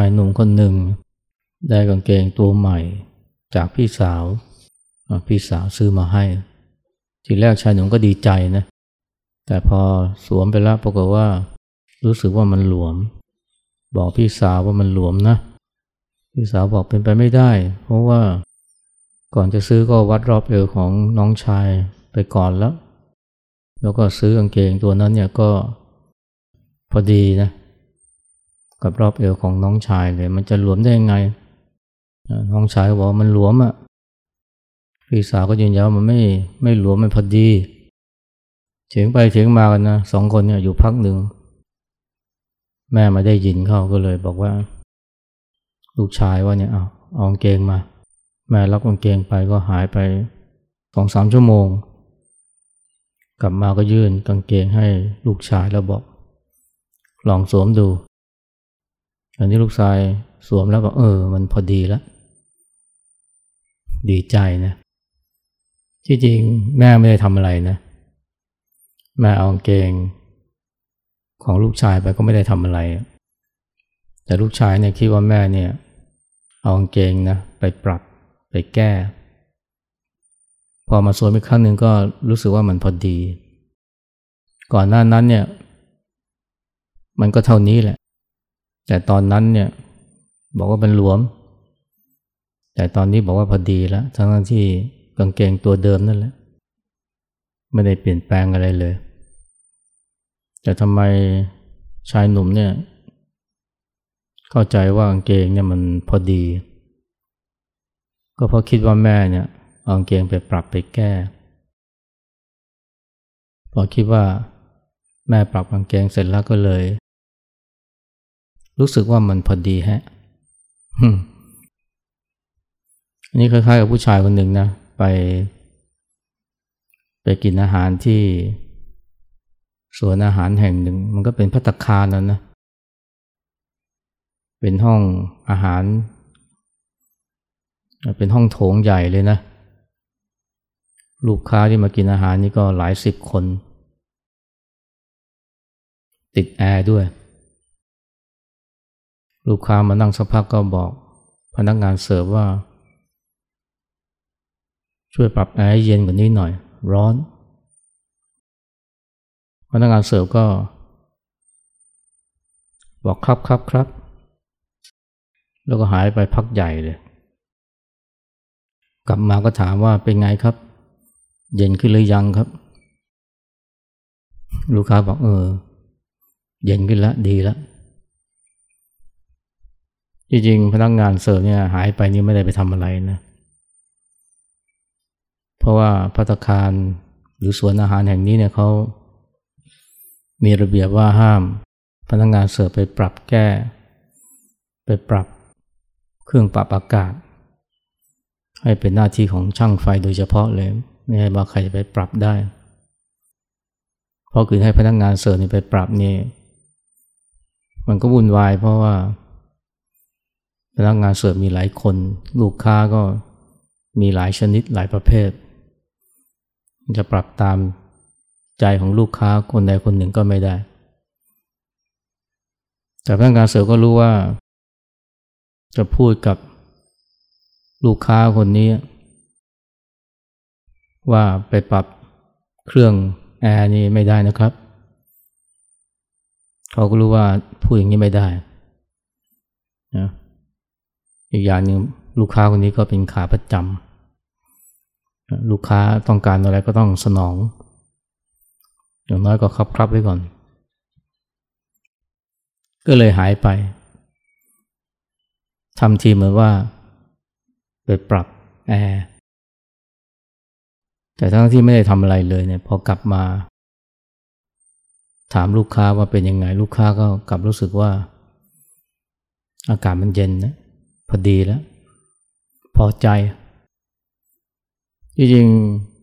ายหนุ่มคนหนึ่ง ได้กางเกงตัวใหม่จากพี่สาว พี่สาวซื้อมาให้ ทีแรกชายหนุ่มก็ดีใจนะ แต่พอสวมไปแล้วปรากฏว่า รู้สึกว่ามันหลวม บอกพี่สาวว่ามันหลวมนะ พี่สาวบอกเป็นไปไม่ได้ เพราะว่าก่อนจะซื้อก็วัดรอบเอวของน้องชายไปก่อนแล้ว แล้วก็ซื้อกางเกงตัวนั้นเนี่ยก็พอดีนะ กับรอบเอวของน้องชายเลย มันจะหลวมได้ยังไง น้องชายบอกมันหลวมอะ่ะพี่สาวก็ยืนยันว่ามันไม่ไม่หลวมมันพอดีเถียงไปเถียงมากันนะสองคนเนี่ยอยู่พักหนึ่ง แม่มาได้ยินเขาก็เลยบอกว่า ลูกชายว่าเนี่ยเอาเอากางเกงมา แม่รับกางเกงไปก็หายไปสองสามชั่วโมง กลับมาก็ยื่นกางเกงให้ลูกชายแล้วบอก ลองสวมดู อันนี้ลูกชายสวมแล้วบอกเออ มันพอดีแล้ว ดีใจนะ ที่จริงแม่ไม่ได้ทำอะไรนะ แม่เอาเกง ของลูกชายไปก็ไม่ได้ทำอะไร แต่ลูกชายเนี่ยคิดว่าแม่เนี่ย เอาเกงนะไปปรับไปแก้ พอมาสวมอีกครั้งหนึ่งก็รู้สึกว่ามันพอดี ก่อนหน้านั้นเนี่ย มันก็เท่านี้แหละ แต่ตอนนั้นเนี่ยบอกว่าเป็นหลวม แต่ตอนนี้บอกว่าพอดีแล้วทั้งที่กางเกงตัวเดิมนั่นแหละ ไม่ได้เปลี่ยนแปลงอะไรเลย แต่ทำไมชายหนุ่มเนี่ย เข้าใจว่ากางเกงเนี่ยมันพอดี ก็เพราะคิดว่าแม่เนี่ยเอาเกงไปปรับไปแก้พอคิดว่าแม่ปรับกางเกงเสร็จแล้วก็เลย รู้สึกว่ามันพอดีฮะอันนี้คล้ายๆกับผู้ชายคนหนึ่งนะไป ไปกินอาหารที่สวนอาหารแห่งหนึ่ง มันก็เป็นพัตคารนั่นนะ เป็นห้องอาหาร เป็นห้องโถงใหญ่เลยนะ ลูกค้าที่มากินอาหารนี่ก็หลายสิบคน ติดแอร์ด้วย ลูกค้ามานั่งสักพักก็บอก พนักงานเสิร์ฟว่า ช่วยปรับแอร์เย็นกว่านี้หน่อย ร้อน พนักงานเสิร์ฟก็ บอกครับครับครับ แล้วก็หายไปพักใหญ่เลย กลับมาก็ถามว่าเป็นไงครับ เย็นขึ้นหรือยังครับ ลูกค้าบอกเออ เย็นขึ้นแล้วดีแล้ว จริงๆพนักงานเสิร์ฟเนี่ยหายไปนี่ไม่ได้ไปทำอะไรนะ เพราะว่าภัตตาคารหรือสวนอาหารแห่งนี้เนี่ยเขามีระเบียบว่าห้ามพนักงานเสิร์ฟไปปรับแก้ ไปปรับเครื่องปรับอากาศ ให้เป็นหน้าที่ของช่างไฟโดยเฉพาะเลย ไม่ให้ว่าใครจะไปปรับได้ เพราะคือให้พนักงานเสิร์ฟนี่ไปปรับนี่มันก็วุ่นวายเพราะว่า พนักงานเสิร์ฟมีหลายคน ลูกค้าก็มีหลายชนิดหลายประเภท จะปรับตามใจของลูกค้าคนใดคนหนึ่งก็ไม่ได้ แต่พนักงานเสิร์ฟก็รู้ว่า จะพูดกับลูกค้าคนนี้ ว่าไปปรับเครื่องแอร์นี่ไม่ได้นะครับ เขาก็รู้ว่าพูดอย่างนี้ไม่ได้นะ อีกอย่างหนึ่งลูกค้าคนนี้ก็เป็นขาประจำลูกค้าต้องการอะไรก็ต้องสนอง อย่างน้อยก็ครับครับไว้ก่อน ก็เลยหายไปทำทีเหมือนว่าไปปรับแอร์แต่ทั้งที่ไม่ได้ทำอะไรเลยเนี่ยพอกลับมา ถามลูกค้าว่าเป็นยังไง ลูกค้าก็กลับรู้สึกว่า อากาศมันเย็นนะ พอดีแล้ว พอใจ จริงๆ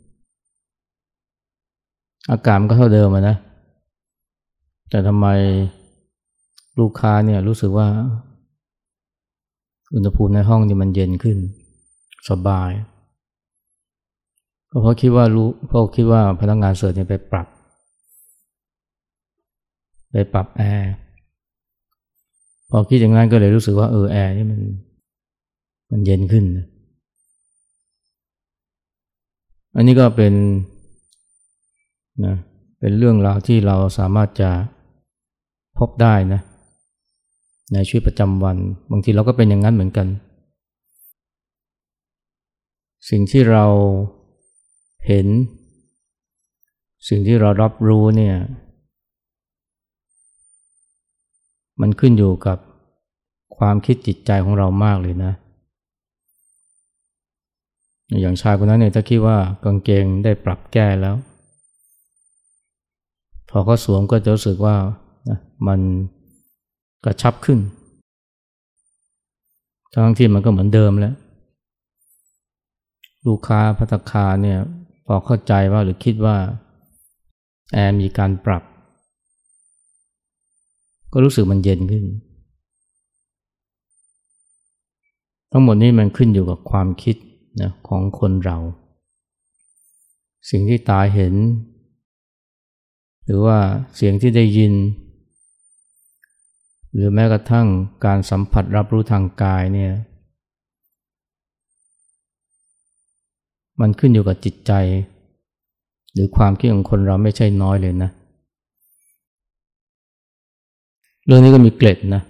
อากาศมันก็เท่าเดิมนะ แต่ทำไมลูกค้าเนี่ยรู้สึกว่า อุณหภูมิในห้องนี่มันเย็นขึ้น สบาย ก็เพราะคิดว่ารู้เพราะคิดว่าพนักงานเสิร์ฟเนี่ยไปปรับ ไปปรับแอร์พพอคิดอย่างนั้นก็เลยรู้สึกว่าเออแอร์นี่มัน มันเย็นขึ้น อันนี้ก็เป็นนะเป็นเรื่องราวที่เราสามารถจะพบได้นะในชีวิตประจำวัน บางทีเราก็เป็นอย่างนั้นเหมือนกัน สิ่งที่เราเห็น สิ่งที่เรารับรู้เนี่ยมันขึ้นอยู่กับความคิดจิตใจของเรามากเลยนะ อย่างชายคนนั้นเนี่ยถ้าคิดว่ากางเกงได้ปรับแก้แล้ว พอเขาสวมก็จะรู้สึกว่ามันกระชับขึ้น ทั้งที่มันก็เหมือนเดิมแล้ว ลูกค้าพัตคาเนี่ยพอเข้าใจว่าหรือคิดว่าแอร์มีการปรับ ก็รู้สึกมันเย็นขึ้น ทั้งหมดนี้มันขึ้นอยู่กับความคิด นะของคนเรา สิ่งที่ตาเห็น หรือว่าเสียงที่ได้ยิน หรือแม้กระทั่งการสัมผัสรับรู้ทางกายเนี่ยมันขึ้นอยู่กับจิตใจ หรือความคิดของคนเราไม่ใช่น้อยเลยนะ เรื่องนี้ก็มีเกล็ดนะ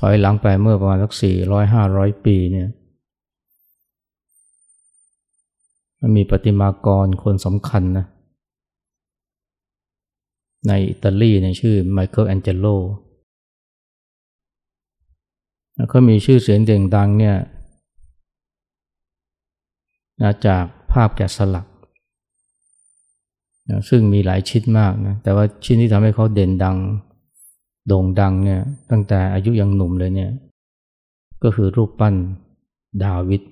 ถอยหลังไปเมื่อประมาณสักสี่ร้อยห้าร้อยปีเนี่ย มันมีปฏิมากรคนสำคัญนะในอิตาลีในชื่อไมเคิลแองเจโลเขามีชื่อเสียงเด่งดังเนี่ยนะจากภาพแกะสลักนะซึ่งมีหลายชิ้นมากนะแต่ว่าชิ้นที่ทำให้เขาเด่นดัง โด่งดังเนี่ยตั้งแต่อายุยังหนุ่มเลยเนี่ยก็คือรูปปั้นดาวิด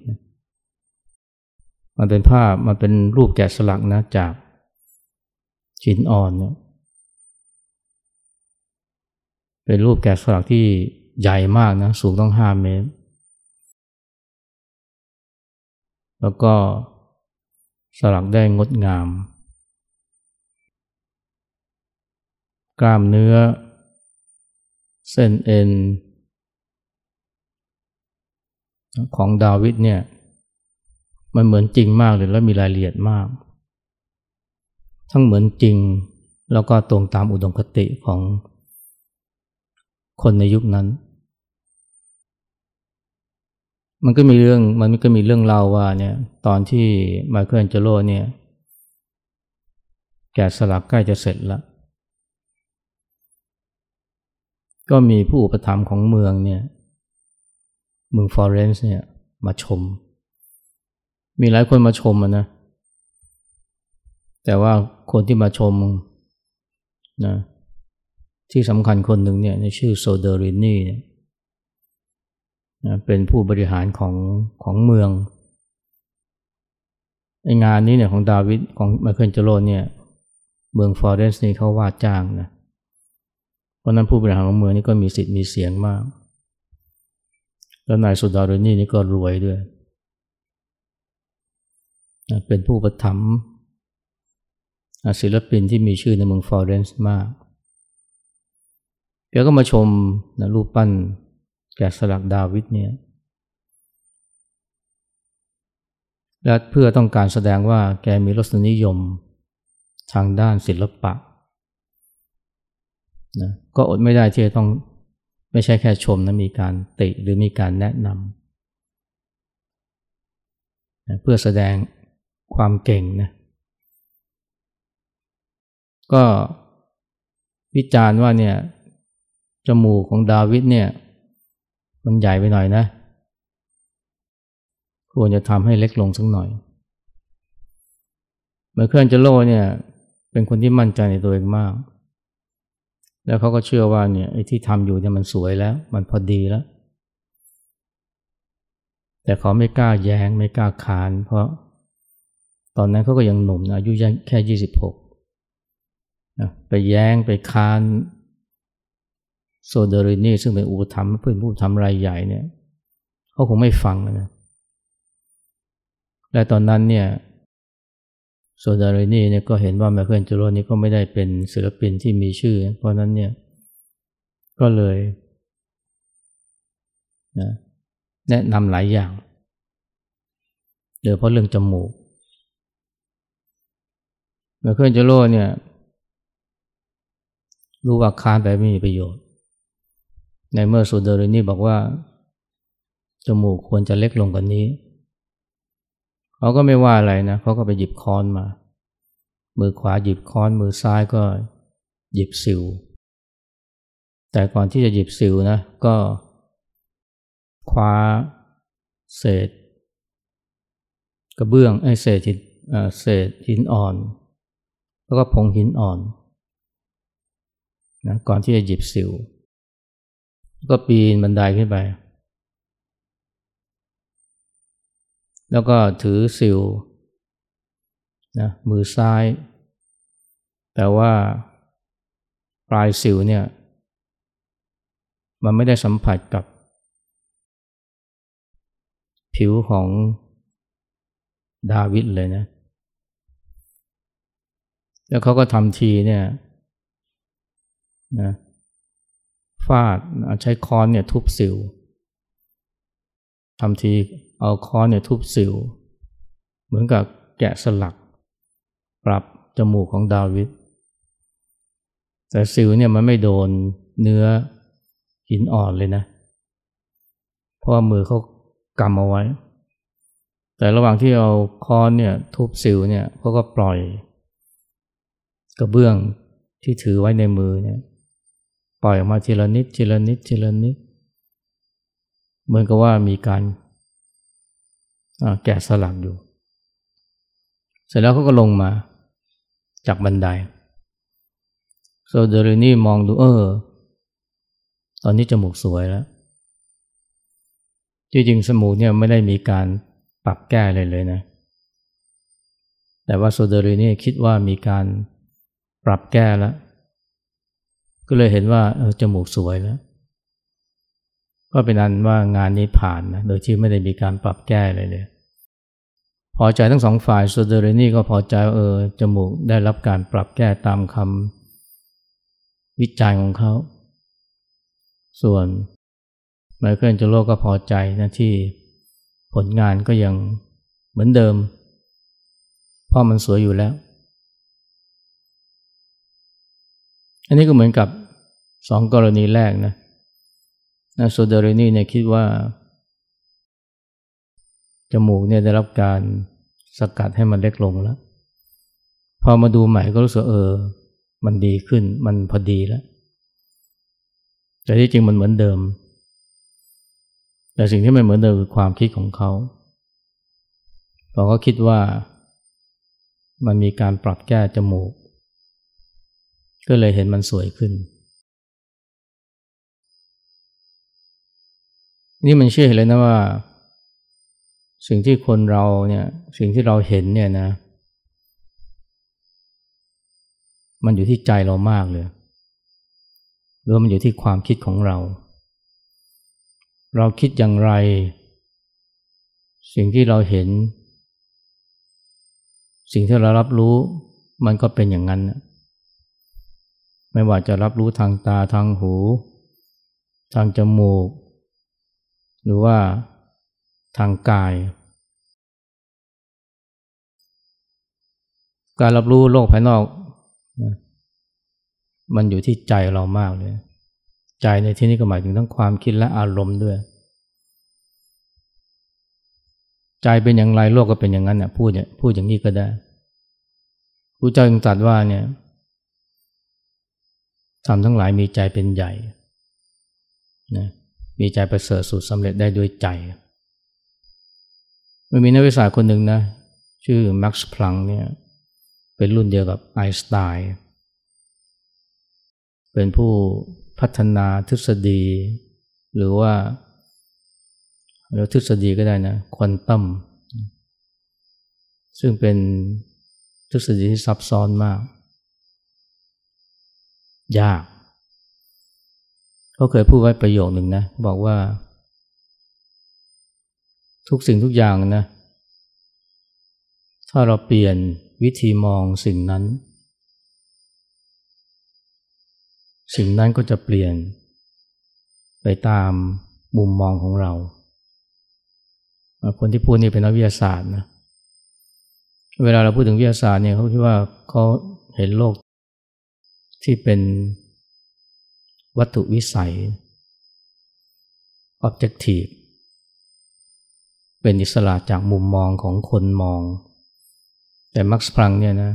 มันเป็นภาพมันเป็นรูปแกะสลักนะจากชินอ่อนเนี่ยเป็นรูปแกะสลักที่ใหญ่มากนะสูงต้องห้าเมตร แล้วก็สลักได้งดงาม กล้ามเนื้อ เส้นเอ็น ของดาวิดเนี่ย มันเหมือนจริงมากเลยแล้วมีรายละเอียดมาก ทั้งเหมือนจริงแล้วก็ตรงตามอุดมคติของคนในยุคนั้น มันก็มีเรื่องมันก็มีเรื่องเล่าว่าเนี่ยตอนที่มาเคิลเจโรเนี่ยแกะสลักใกล้จะเสร็จแล้ว ก็มีผู้อุปถัมภ์ของเมืองเนี่ยเมืองฟลอเรนซ์เนี่ยมาชม มีหลายคนมาชมนะ แต่ว่าคนที่มาชมนะที่สำคัญคนหนึ่งเนี่ยในชื่อโซเดอรินีเนี่ยเป็นผู้บริหารของของเมืองไอ้งานนี้เนี่ยของดาวิดของไมเคิลแองเจโลเนี่ยเมืองฟลอเรนซ์นี่เขาว่าจ้างนะเพราะนั้นผู้บริหารของเมืองนี่ก็มีสิทธิ์มีเสียงมาก แล้วนายโซเดอรินีนี่ก็รวยด้วย เป็นผู้อุปถัมภ์ศิลปินที่มีชื่อในเมืองฟลอเรนซ์มากแกก็มาชมนะรูปปั้นแกะสลักดาวิดเนี่ยและเพื่อต้องการแสดงว่าแกมีรสนิยมทางด้านศิลปะนะก็อดไม่ได้ที่จะต้องไม่ใช่แค่ชมนะมีการติหรือมีการแนะนำนะเพื่อแสดง ความเก่งนะก็วิจารณ์ว่าเนี่ยจมูกของดาวิดเนี่ย มันใหญ่ไปหน่อยนะ ควรจะทำให้เล็กลงสักหน่อยเมื่อเคลื่อนจะโลเนี่ย เป็นคนที่มั่นใจในตัวเองมาก แล้วเขาก็เชื่อว่าเนี่ยไอ้ที่ทำอยู่เนี่ยมันสวยแล้ว มันพอดีแล้ว แต่เขาไม่กล้าแย้งไม่กล้าขาน เพราะ ตอนนั้นเขาก็ยังหนุ่มนะอายุแค่ยี่สิบหกไปแย้งไปค้านโซเดอรินีซึ่งเป็นอุปถัมภ์เป็นผู้อุปถัมภ์รายใหญ่เนี่ยเขาคงไม่ฟังนะและตอนนั้นเนี่ยโซเดอรินีเนี่ยก็เห็นว่าไมเคิลแองเจโลนี่ก็ไม่ได้เป็นศิลปินที่มีชื่อ เพราะนั้นเนี่ยก็เลยนะแนะนำหลายอย่างโดยเพราะเรื่องจมูก มื่อเครื่องจโลเนี่ย รู้ว่าคานไปไม่มีประโยชน์ ในเมื่อสูเดอร์นี่บอกว่า จมูกควรจะเล็กลงกว่านี้ เขาก็ไม่ว่าอะไรนะเขาก็ไปหยิบค้อนมา มือขวาหยิบค้อน มือซ้ายก็หยิบสิว แต่ก่อนที่จะหยิบสิวนะ ก็คว้าเศษ กระเบื้องไอ้เศษหินเศษหินอ่อน แล้วก็ผงหินอ่อนนะก่อนที่จะหยิบสิว ก็ปีนบันไดขึ้นไป แล้วก็ถือสิวนะมือซ้าย แต่ว่าปลายสิวเนี่ย มันไม่ได้สัมผัสกับ ผิวของดาวิดเลยนะ แล้วเขาก็ทำทีเนี่ยนะฟาดใช้ค้อนเนี่ยทุบสิวทำทีเอาค้อนเนี่ยทุบสิว เหมือนกับแกะสลัก ปรับจมูกของดาวิดแต่สิวเนี่ยมันไม่โดนเนื้อหินอ่อนเลยนะ เพราะมือเขากำเอาไว้ แต่ระหว่างที่เอาค้อนเนี่ยทุบสิวเนี่ยเขาก็ปล่อย กระเบื้องที่ถือไว้ในมือเนี่ยปล่อยออกมาทีละนิดทีละนิดทีละนิด เหมือนกับว่ามีการแกะสลักอยู่ เสร็จแล้วเขาก็ลงมาจากบันไดโซเดรินี่มองดูเออ ตอนนี้จมูกสวยแล้ว จริงๆสมูกเนี่ยไม่ได้มีการปรับแก้เลยเลยนะ แต่ว่าโซเดรีนี่คิดว่ามีการ ปรับแก้แล้ว ก็เลยเห็นว่าเออจมูกสวยแล้ว ก็เป็นอันว่างานนี้ผ่านนะโดยที่ไม่ได้มีการปรับแก้เลยเลย พอใจทั้งสองฝ่ายโซเดอรีนี่ก็พอใจเออจมูกได้รับการปรับแก้ตามคำวิจัยของเขา ส่วนไมเคิลจูโลก็พอใจนะที่ผลงานก็ยังเหมือนเดิม เพราะมันสวยอยู่แล้ว อันนี้ก็เหมือนกับสองกรณีแรกนะนะโซเดอร์นี่เนี่ยคิดว่า จมูกเนี่ยได้รับการสกัดให้มันเล็กลงแล้ว พอมาดูใหม่ก็รู้สึกเออ มันดีขึ้นมันพอดีแล้ว แต่ที่จริงมันเหมือนเดิม แต่สิ่งที่ไม่เหมือนเดิมคือความคิดของเขาพอเขาคิดว่ามันมีการปรับแก้จมูก ก็เลยเห็นมันสวยขึ้น นี่มันเชื่อเลยนะว่า สิ่งที่คนเราเนี่ย สิ่งที่เราเห็นเนี่ยนะ มันอยู่ที่ใจเรามากเลยหรือมันอยู่ที่ความคิดของเรา เราคิดอย่างไร สิ่งที่เราเห็น สิ่งที่เรารับรู้ มันก็เป็นอย่างนั้น ไม่ว่าจะรับรู้ทางตาทางหู ทางจมูก หรือว่าทางกาย การรับรู้โลกภายนอก มันอยู่ที่ใจเรามากเลย ใจในที่นี้ก็หมายถึงทั้งความคิดและอารมณ์ด้วย ใจเป็นอย่างไรโลกก็เป็นอย่างนั้นเนี่ยพูดเนี่ยพูดอย่างนี้ก็ได้พระเจ้าจึงตรัสว่าเนี่ย ทำทั้งหลายมีใจเป็นใหญ่นะมีใจประเสริฐสุดสำเร็จได้ด้วยใจ มันมีนักวิชาคนหนึ่งนะ ชื่อแม็กซ์พลังเนี่ย เป็นรุ่นเดียวกับไอน์สไตน์ เป็นผู้พัฒนาทฤษฎี หรือว่าหรือทฤษฎีก็ได้นะ ควอนตัม ซึ่งเป็นทฤษฎีที่ซับซ้อนมาก ยากเขาเคยพูดไว้ประโยคหนึ่งนะ บอกว่า ทุกสิ่งทุกอย่างนะ ถ้าเราเปลี่ยนวิธีมองสิ่งนั้น สิ่งนั้นก็จะเปลี่ยน ไปตามมุมมองของเรา คนที่พูดนี่เป็นนักวิทยาศาสตร์นะเวลาเราพูดถึงวิทยาศาสตร์เนี่ยเขาคิดว่าเขาเห็นโลก ที่เป็นวัตถุวิสัย objective เป็นอิสระจากมุมมองของคนมอง แต่มักส์พลังเนี่ยนะ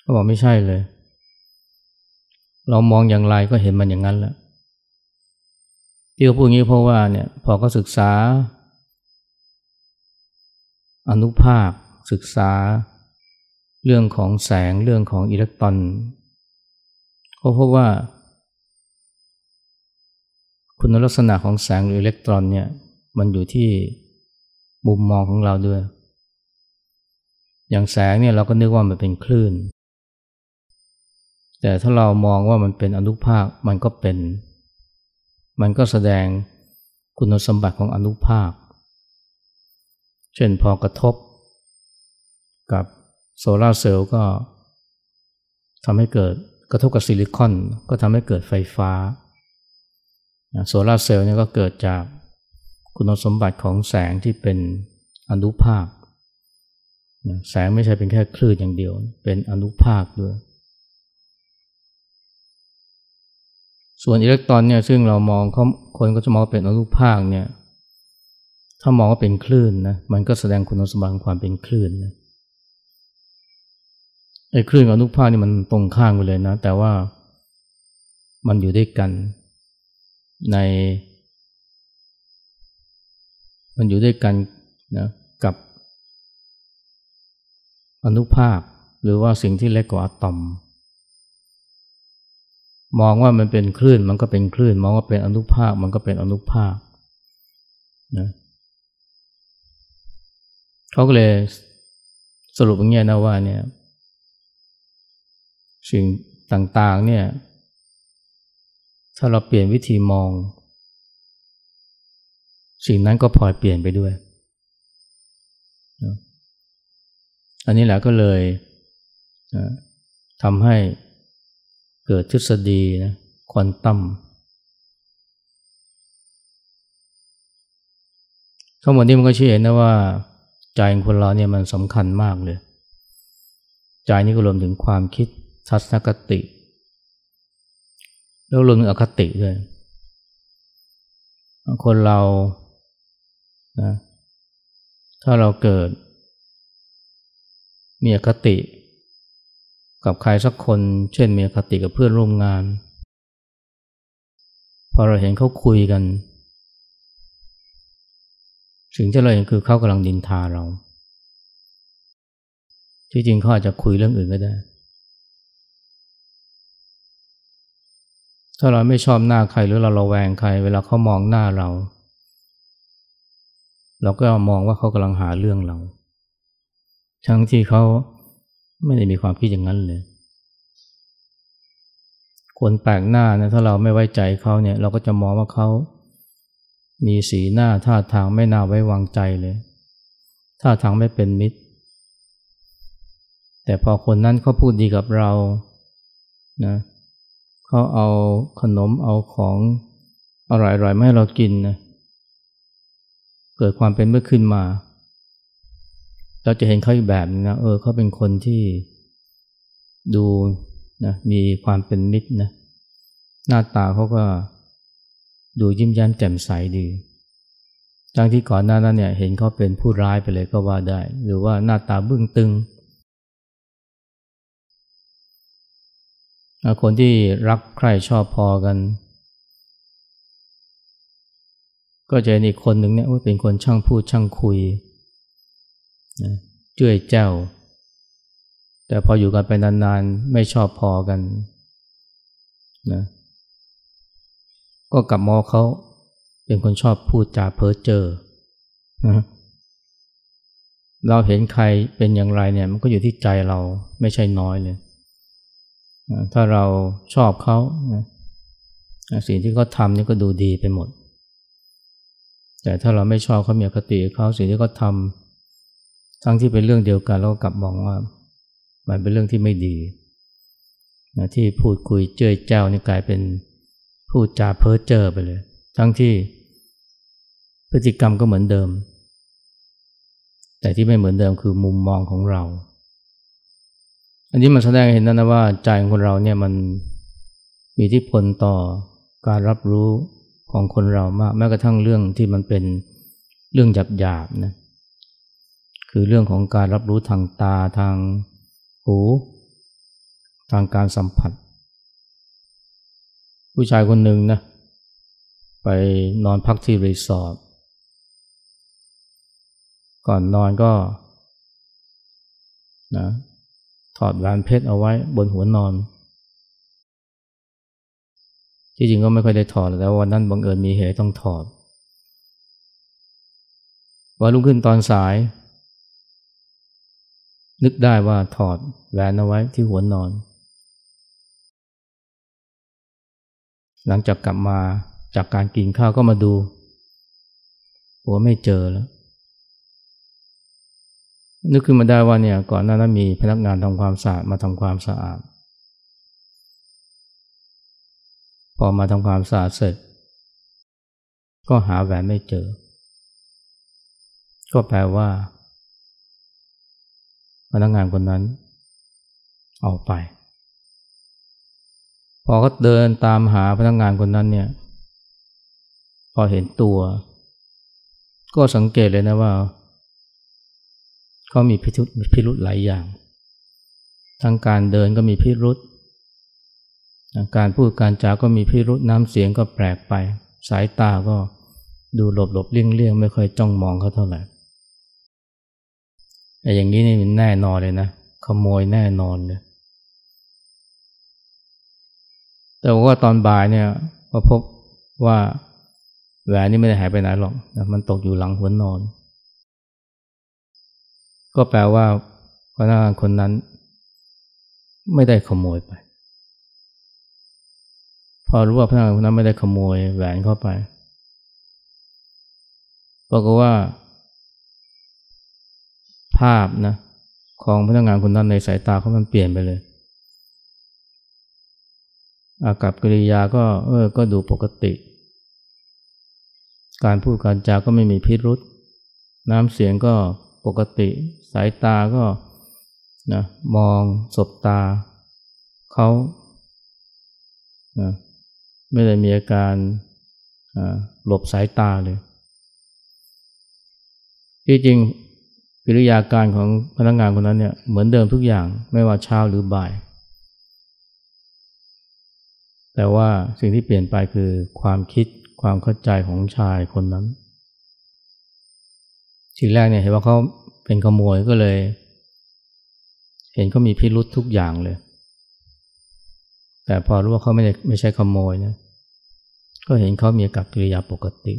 เขาบอกไม่ใช่เลย เรามองอย่างไรก็เห็นมันอย่างนั้นแหละที่เขาพูดงี้เพราะว่าเนี่ยพอเขาศึกษา อนุภาคศึกษา เรื่องของแสงเรื่องของอิเล็กตรอน เขาพบว่า คุณลักษณะของแสงหรืออิเล็กตรอนเนี่ยมันอยู่ที่มุมมองของเราด้วย อย่างแสงเนี่ยเราก็นึกว่ามันเป็นคลื่น แต่ถ้าเรามองว่ามันเป็นอนุภาคมันก็เป็น มันก็แสดงคุณสมบัติของอนุภาค เช่นพอกระทบ กับโซลาร์เซลล์ก็ทำให้เกิด กระทบกับซิลิคอนก็ทำให้เกิดไฟฟ้าโซลาร์เซลล์เนี่ยก็เกิดจากคุณสมบัติของแสงที่เป็นอนุภาค แสงไม่ใช่เป็นแค่คลื่นอย่างเดียว เป็นอนุภาคด้วย ส่วนอิเล็กตรอนเนี่ยซึ่งเรามองเขาคนก็จะมองเป็นอนุภาคเนี่ยถ้ามองว่าเป็นคลื่นนะมันก็แสดงคุณสมบัติของความเป็นคลื่นนะ ไอ้คลื่นกับอนุภาคนี่มันตรงข้างไปเลยนะ แต่ว่ามันอยู่ด้วยกันใน มันอยู่ด้วยกันนะกับอนุภาคหรือว่าสิ่งที่เล็กกว่าอะตอม มองว่ามันเป็นคลื่นมันก็เป็นคลื่น มองว่าเป็นอนุภาคมันก็เป็นอนุภาคนะเขาก็เลยสรุปอย่างเงี้ยนะว่าเนี่ย สิ่งต่างๆเนี่ย ถ้าเราเปลี่ยนวิธีมอง สิ่งนั้นก็พลอยเปลี่ยนไปด้วย อันนี้แหละก็เลยทำให้เกิดทฤษฎีนะควอนตัมทั้งหมดนี้มันก็ชี้เห็นนะว่าใจของคนเราเนี่ยมันสำคัญมากเลย ใจนี้ก็รวมถึงความคิด ทัศนคติ แล้วรวมถึงอคติด้วยคนเรานะถ้าเราเกิด มีอคติ กับใครสักคน เช่นมีอคติกับเพื่อนร่วมงาน พอเราเห็นเขาคุยกันสิ่งที่เราเห็นคือเขากำลังดินทาเรา ที่จริงเขาอาจจะคุยเรื่องอื่นก็ได้ ถ้าเราไม่ชอบหน้าใครหรือเราระแวงใคร เวลาเขามองหน้าเรา เราก็มองว่าเขากำลังหาเรื่องเรา ทั้งที่เขาไม่ได้มีความคิดอย่างนั้นเลย คนแปลกหน้านะถ้าเราไม่ไว้ใจเขาเนี่ย เราก็จะมองว่าเขามีสีหน้าท่าทางไม่น่าไว้วางใจเลยท่าทางไม่เป็นมิตร แต่พอคนนั้นเขาพูดดีกับเรานะเขาเอาขนมเอาของอร่อยๆมาให้เรากินนะเกิดความเป็นเมื่อขึ้นมา เราจะเห็นเขาอีกแบบนึงนะเออเขาเป็นคนที่ดูนะมีความเป็นมิตรนะหน้าตาเขาก็ดูยิ้มแย้มแจ่มใสดีจังที่ก่อนหน้านั้นเนี่ยเห็นเขาเป็นผู้ร้ายไปเลยก็ว่าได้ หรือว่าหน้าตาบึ้งตึง คนที่รักใครชอบพอกัน ก็จะอีกคนหนึ่งเนี่ยว่าเป็นคนช่างพูดช่างคุยนะจ้วยเจ้า แต่พออยู่กันไปนานๆ ไม่ชอบพอกันนะก็กลับมอเขาเป็นคนชอบพูดจาเพ้อเจอนะเราเห็นใครเป็นอย่างไรเนี่ย มันก็อยู่ที่ใจเราไม่ใช่น้อยเลย ถ้าเราชอบเขาสิ่งที่เขาทำนี่ก็ดูดีไปหมด แต่ถ้าเราไม่ชอบเขามีอคติเขาสิ่งที่เขาทำทั้งที่เป็นเรื่องเดียวกันเราก็กลับมองว่า มันเป็นเรื่องที่ไม่ดีนะที่พูดคุยเจ้ยเจ้านี่กลายเป็นพูดจาเพ้อเจ้อไปเลย ทั้งที่พฤติกรรมก็เหมือนเดิม แต่ที่ไม่เหมือนเดิมคือมุมมองของเรา อันนี้มันแสดงเห็นนะว่าใจของคนเราเนี่ยมันมีที่พลต่อการรับรู้ของคนเรามากแม้กระทั่งเรื่องที่มันเป็นเรื่องหยาบๆนะคือเรื่องของการรับรู้ทางตาทางหู ทางการสัมผัส ผู้ชายคนหนึ่งนะไปนอนพักที่รีสอร์ทก่อนนอนก็นะ อดแหวนเพชรเอาไว้บนหัวนอน ที่จริงก็ไม่ค่อยได้ถอดแต่วันนั้นบังเอิญมีเหตุต้องถอดวันรุ่งขึ้นตอนสาย นึกได้ว่าถอดแหวนเอาไว้ที่หัวนอน หลังจากกลับมาจากการกินข้าวก็มาดูหัวไม่เจอแล้ว นึกขึ้นมาได้ว่าเนี่ยก่อนหน้านั้นมีพนักงานทำความสะอาดมาทำความสะอาด พอมาทำความสะอาดเสร็จ ก็หาแหวนไม่เจอ ก็แปลว่า พนักงานคนนั้น เอาไป พอเขาเดินตามหาพนักงานคนนั้นเนี่ย พอเห็นตัว ก็สังเกตเลยนะว่า เขามีพิรุธพิรุธหลายอย่าง ทั้งการเดินก็มีพิรุธการพูดการจาก็มีพิรุษน้ำเสียงก็แปลกไป สายตาก็ดูหลบหลบเลี่ยงเลี่ยงไม่ค่อยจ้องมองเขาเท่าไหร่แต่อย่างนี้นี่มันแน่นอนเลยนะขโมยแน่นอนเลยแต่ว่าตอนบ่ายเนี่ยก็พบว่าแหวนนี่ไม่ได้หายไปไหนหรอกนะมันตกอยู่หลังหัวนอน ก็แปลว่าพนักงานคนนั้น ไม่ได้ขโมยไป พอรู้ว่าพนักงานคนนั้นไม่ได้ขโมยแหวนเข้าไปบอกว่า ภาพนะของพนักงานคนนั้นในสายตาเขามันเปลี่ยนไปเลย อากับกิริยาก็เออ ก็ดูปกติ การพูดการจาก็ไม่มีพิรุษ น้ำเสียงก็ ปกติสายตาก็นะมองสบตาเขานะไม่ได้มีอาการหลบสายตาเลยที่จริงกิริยาการของพนักงงานคนนั้นเนี่ยเหมือนเดิมทุกอย่างไม่ว่าเช้าหรือบ่าย แต่ว่าสิ่งที่เปลี่ยนไปคือความคิดความเข้าใจของชายคนนั้น ทีแรกเนี่ยเห็นว่าเขาเป็นขโมยก็เลย เห็นเขามีพิรุษทุกอย่างเลย แต่พอรู้ว่าเขาไม่ได้ไม่ใช่ขโมยนะก็เห็นเขามีกับกิริยาปกติ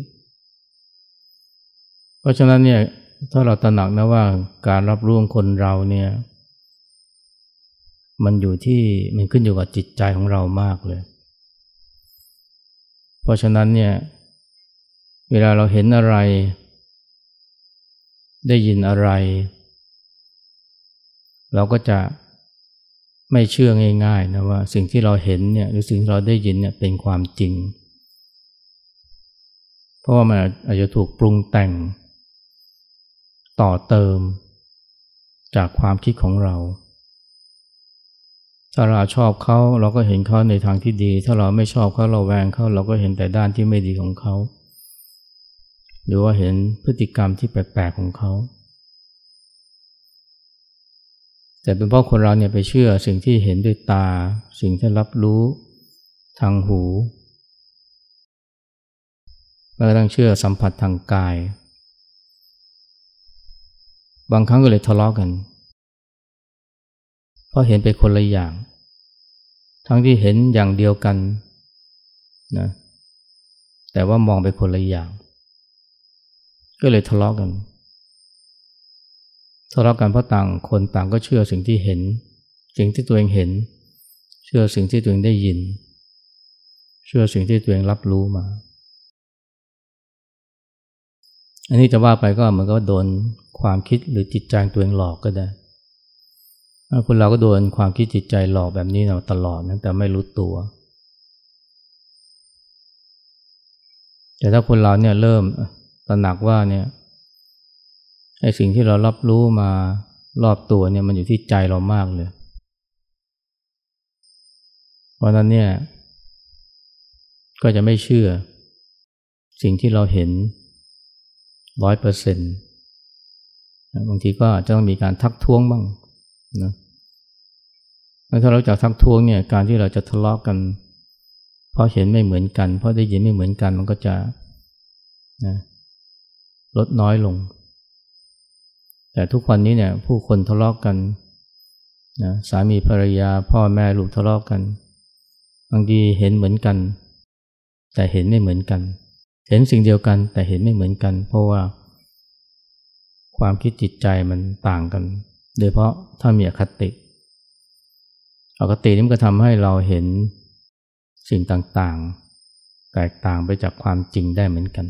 เพราะฉะนั้นเนี่ยถ้าเราตระหนักนะว่าการรับรู้ของคนเราเนี่ย มันอยู่ที่มันขึ้นอยู่กับจิตใจของเรามากเลย เพราะฉะนั้นเนี่ย เวลาเราเห็นอะไร ได้ยินอะไร เราก็จะไม่เชื่อง่ายๆนะว่าสิ่งที่เราเห็นเนี่ยหรือสิ่งที่เราได้ยินเนี่ยเป็นความจริง เพราะว่ามันอาจจะถูกปรุงแต่งต่อเติมจากความคิดของเรา ถ้าเราชอบเขาเราก็เห็นเขาในทางที่ดี ถ้าเราไม่ชอบเขาเราแวงเขาเราก็เห็นแต่ด้านที่ไม่ดีของเขา หรือว่าเห็นพฤติกรรมที่แปลกๆของเขา แต่เป็นเพราะคนเราเนี่ยไปเชื่อสิ่งที่เห็นด้วยตา สิ่งที่รับรู้ทางหูแม้กระทั่งเชื่อสัมผัสทางกาย บางครั้งก็เลยทะเลาะกกัน เพราะเห็นไปคนละอย่าง ทั้งที่เห็นอย่างเดียวกันนะแต่ว่ามองไปคนละอย่าง ก็เลยทะเลาะกกันทะเลาะกันเพราะต่างคนต่างก็เชื่อสิ่งที่เห็น สิ่งที่ตัวเองเห็น เชื่อสิ่งที่ตัวเองได้ยิน เชื่อสิ่งที่ตัวเองรับรู้มา อันนี้จะว่าไปก็เหมือนกับโดนความคิดหรือจิตใจตัวเองหลอกก็ได้คนเราก็โดนความคิดจิตใจหลอกแบบนี้มาตลอดนะแต่ไม่รู้ตัว แต่ถ้าคนเราเนี่ยเริ่ม ตระหนักว่าเนี่ยไอ้สิ่งที่เรารับรู้มารอบตัวเนี่ยมันอยู่ที่ใจเรามากเลย เพราะนั้นเนี่ย ก็จะไม่เชื่อ สิ่งที่เราเห็นร้อยเปอร์เซ็นต์บางทีก็จะต้องมีการทักท้วงบ้างนะถ้าเราจากทักท้วงเนี่ย การที่เราจะทะเลาะกกัน เพราะเห็นไม่เหมือนกัน เพราะได้ยินไม่เหมือนกันมันก็จะนะ ลดน้อยลง แต่ทุกวันนี้เนี่ยผู้คนทะเลาะกกันนะสามีภรรยาพ่อแม่ลูกทะเลาะกกัน บางทีเห็นเหมือนกัน แต่เห็นไม่เหมือนกัน เห็นสิ่งเดียวกันแต่เห็นไม่เหมือนกัน เพราะว่า ความคิดจิตใจมันต่างกัน โดยเพราะถ้ามีอคติอคตินี่มันก็ทำให้เราเห็นสิ่งต่างๆ แตกต่างไปจากความจริงได้เหมือนกัน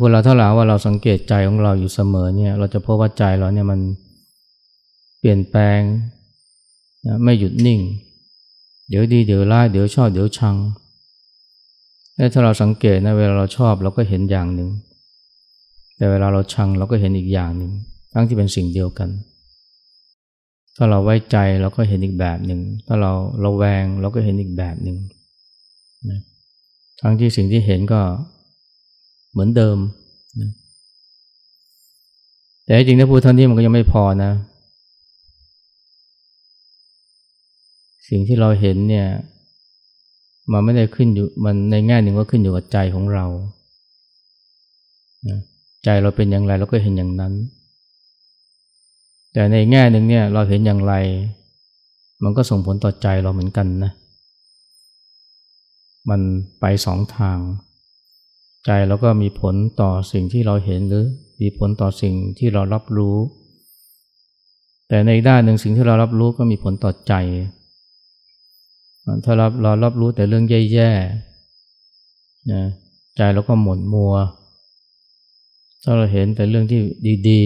คนเราถ้าหลาว่าเราสังเกตใจของเราอยู่เสมอเนี่ย เราจะพบว่าใจเราเนี่ยมันเปลี่ยนแปลงไม่หยุดนิ่ง เดี๋ยวดีเดี๋ยวร้ายเดี๋ยวชอบเดี๋ยวชังและถ้าเราสังเกตนะเวลาเราชอบเราก็เห็นอย่างหนึ่ง แต่เวลาเราชังเราก็เห็นอีกอย่างหนึ่งทั้งที่เป็นสิ่งเดียวกัน ถ้าเราไว้ใจเราก็เห็นอีกแบบหนึ่งถ้าเราเราแวงเราก็เห็นอีกแบบหนึ่งทั้งที่สิ่งที่เห็นก็ เหมือนเดิมนะแต่จริงๆถ้าพูดเท่านี้มันก็ยังไม่พอนะ สิ่งที่เราเห็นเนี่ยมันไม่ได้ขึ้นอยู่มันในแง่หนึ่งก็ขึ้นอยู่กับใจของเราใจเราเป็นอย่างไรเราก็เห็นอย่างนั้น แต่ในแง่หนึ่งเนี่ยเราเห็นอย่างไร มันก็ส่งผลต่อใจเราเหมือนกันนะ มันไปสองทาง ใจเราก็มีผลต่อสิ่งที่เราเห็นหรือมีผลต่อสิ่งที่เรารับรู้ แต่ในด้านหนึ่งสิ่งที่เรารับรู้ก็มีผลต่อใจ ถ้าเราเรารับรู้แต่เรื่องแย่ๆนะใจเราก็หม่นมัว ถ้าเราเห็นแต่เรื่องที่ดี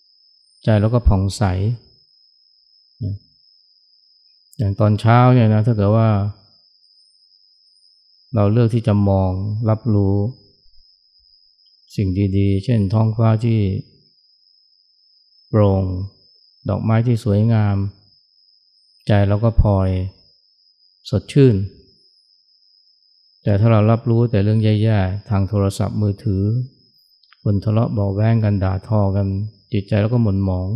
ๆ ใจเราก็ผ่องใสอย่างตอนเช้าเนี่ยนะถ้าเกิดว่า เราเลือกที่จะมองรับรู้ สิ่งดีๆ เช่นท้องฟ้าที่โปร่ง ดอกไม้ที่สวยงาม ใจเราก็พลอยสดชื่น แต่ถ้าเรารับรู้แต่เรื่องแย่ๆ ทางโทรศัพท์มือถือ คนทะเลาะบอกแว้งกันด่าทอกัน จิตใจเราก็หม่นหมอง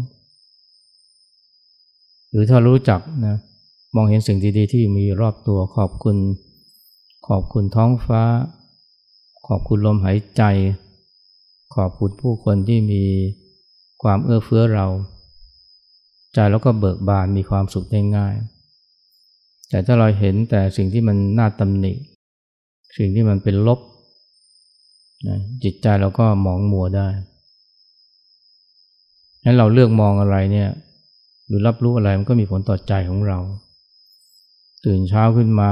หรือถ้ารู้จักนะมองเห็นสิ่งดีๆ ที่มีรอบตัวขอบคุณ ขอบคุณท้องฟ้า ขอบคุณลมหายใจ ขอบคุณผู้คนที่มีความเอื้อเฟื้อเรา ใจเราก็เบิกบานมีความสุขได้ง่าย แต่ถ้าเราเห็นแต่สิ่งที่มันน่าตำหนิ สิ่งที่มันเป็นลบจิตใจเราก็หมองมัวได้งั้นเราเลือกมองอะไรเนี่ย หรือรับรู้อะไรมันก็มีผลต่อใจของเรา ตื่นเช้าขึ้นมา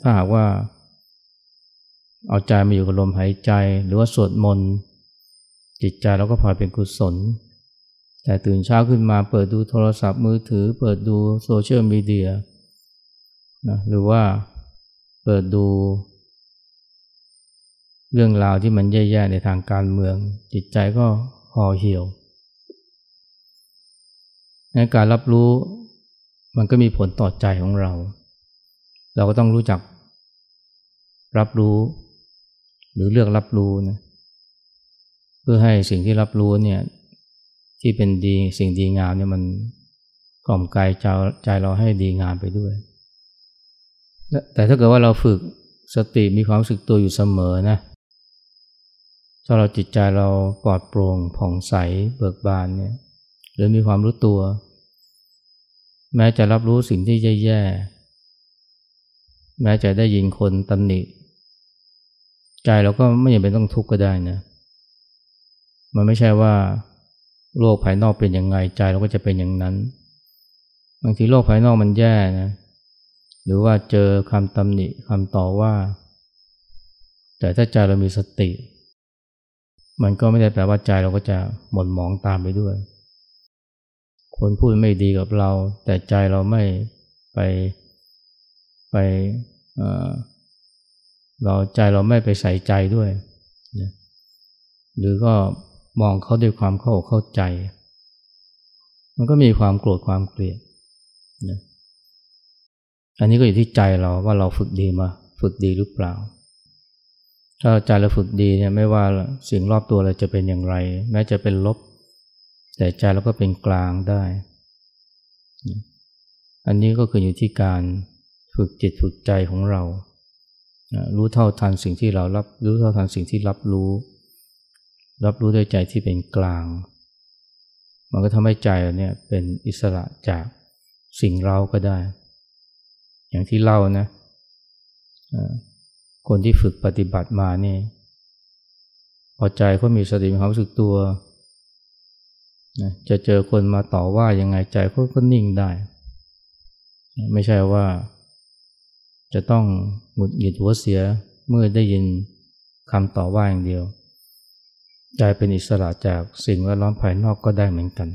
ถ้าหากว่า เอาใจมาอยู่กับลมหายใจ หรือว่าสวดมนต์ จิตใจเราก็พลอยเป็นกุศล แต่ตื่นเช้าขึ้นมาเปิดดูโทรศัพท์มือถือ เปิดดูโซเชียลมีเดียนะหรือว่าเปิดดู เรื่องราวที่มันแย่ๆในทางการเมือง จิตใจก็ห่อเหี่ยวในการรับรู้มันก็มีผลต่อใจของเรา เราก็ต้องรู้จักรับรู้ หรือเลือกรับรู้นะ เพื่อให้สิ่งที่รับรู้เนี่ยที่เป็นดีสิ่งดีงามเนี่ยมันกล่อมกายใจใจเราให้ดีงามไปด้วย แต่ถ้าเกิดว่าเราฝึกสติมีความรู้สึกตัวอยู่เสมอนะถ้าเราจิตใจเราปลอดโปร่งผ่องใสเบิกบานเนี่ยหรือมีความรู้ตัว แม้จะรับรู้สิ่งที่แย่ๆแม้จะได้ยินคนตำหนิ ใจเราก็ไม่จำเป็นต้องทุกข์ก็ได้นะ มันไม่ใช่ว่าโลกภายนอกเป็นยังไงใจเราก็จะเป็นอย่างนั้น บางทีโลกภายนอกมันแย่นะ หรือว่าเจอคำตำหนิคำต่อว่า แต่ถ้าใจเรามีสติ มันก็ไม่ได้แปลว่าใจเราก็จะหม่นหมองตามไปด้วย คนพูดไม่ดีกับเรา แต่ใจเราไม่ไปไปเราใจเราไม่ไปใส่ใจด้วย หรือก็ มองเขาด้วยความเข้าอกเข้าใจ มันก็มีความโกรธความเกลียดนะอันนี้ก็อยู่ที่ใจเราว่าเราฝึกดีมา ฝึกดีหรือเปล่า ถ้าใจเราฝึกดีเนี่ยไม่ว่าสิ่งรอบตัวเราจะเป็นอย่างไร แม้จะเป็นลบ แต่ใจเราก็เป็นกลางได้ อันนี้ก็คืออยู่ที่การฝึกจิตฝึกใจของเรา รู้เท่าทันสิ่งที่เรารับ รู้เท่าทันสิ่งที่รับรู้ รับรู้ด้วยใจที่เป็นกลาง มันก็ทำให้ใจเนี่ยเป็นอิสระจากสิ่งเราก็ได้ อย่างที่เล่านะคนที่ฝึกปฏิบัติมานี่พอใจเขามีสติมีความรู้สึกตัวนะจะเจอคนมาต่อว่ายังไงใจเขาก็นิ่งได้ ไม่ใช่ว่าจะต้องหงุดหงิดหัวเสียเมื่อได้ยินคำต่อว่าอย่างเดียว ใจเป็นอิสระจากสิ่งแวดล้อมภายนอกก็ได้เหมือนกัน